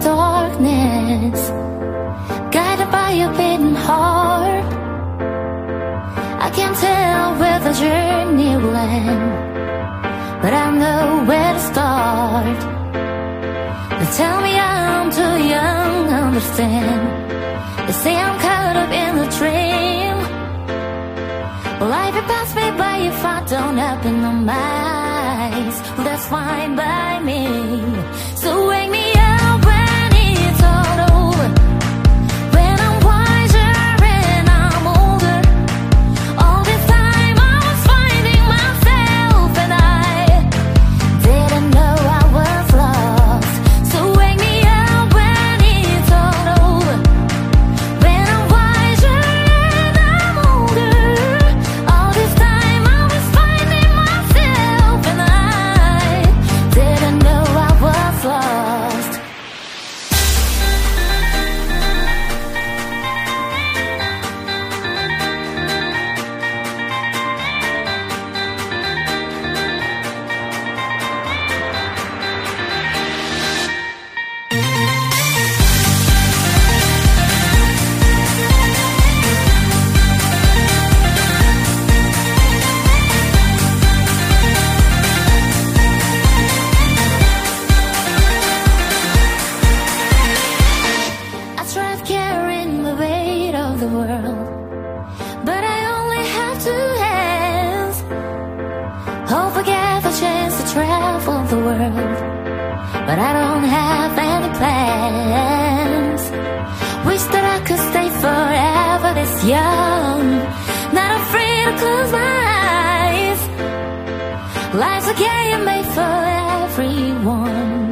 darkness, guided by a beating heart. I can't tell where the journey will end, but I know where to start. They tell me I'm too young to understand. They say I'm caught up in the dream. Well, life will pass me by if I don't open my eyes. That's fine by me. So travel the world, but I don't have any plans. Wish that I could stay forever this young, not afraid to close my eyes. Life's a game made for everyone.